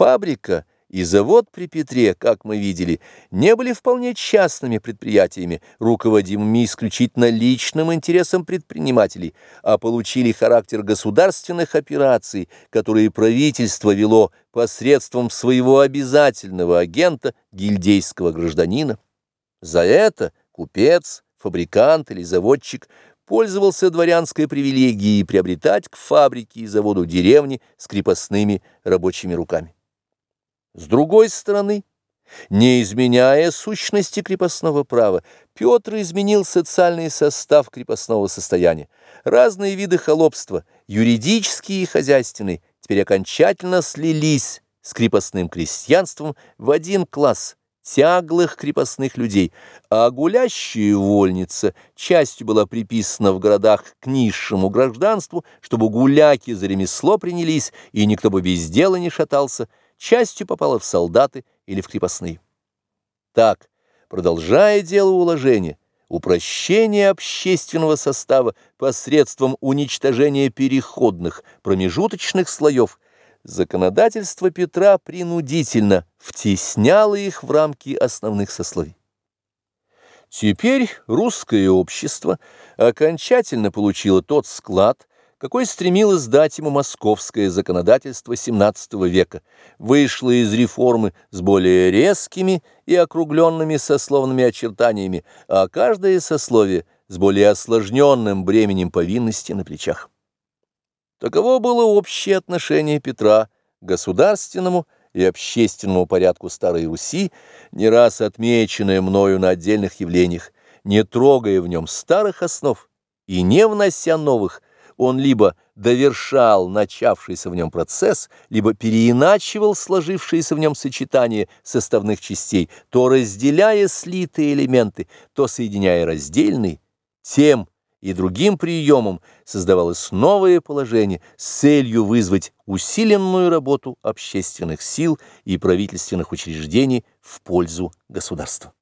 Фабрика и завод при Петре, как мы видели, не были вполне частными предприятиями, руководимыми исключительно личным интересом предпринимателей, а получили характер государственных операций, которые правительство вело посредством своего обязательного агента, гильдейского гражданина. За это купец, фабрикант или заводчик пользовался дворянской привилегией приобретать к фабрике и заводу деревни с крепостными рабочими руками. С другой стороны, не изменяя сущности крепостного права, Петр изменил социальный состав крепостного состояния. Разные виды холопства, юридические и хозяйственные, теперь окончательно слились с крепостным крестьянством в один класс тяглых крепостных людей, а гулящая вольница частью была приписана в городах к низшему гражданству, чтобы гуляки за ремесло принялись, и никто бы без дела не шатался, частью попала в солдаты или в крепостные. Так, продолжая дело уложения, упрощение общественного состава посредством уничтожения переходных, промежуточных слоев, законодательство Петра принудительно втесняло их в рамки основных сословий. Теперь русское общество окончательно получило тот склад, какой стремилось дать ему московское законодательство XVII века, вышло из реформы с более резкими и округленными сословными очертаниями, а каждое сословие с более осложненным бременем повинности на плечах. Таково было общее отношение Петра к государственному и общественному порядку Старой Руси, не раз отмеченное мною на отдельных явлениях, не трогая в нем старых основ и не внося новых, он либо довершал начавшийся в нем процесс, либо переиначивал сложившиеся в нем сочетания составных частей, то разделяя слитые элементы, то соединяя раздельные, тем и другим приемом создавалось новое положение с целью вызвать усиленную работу общественных сил и правительственных учреждений в пользу государства.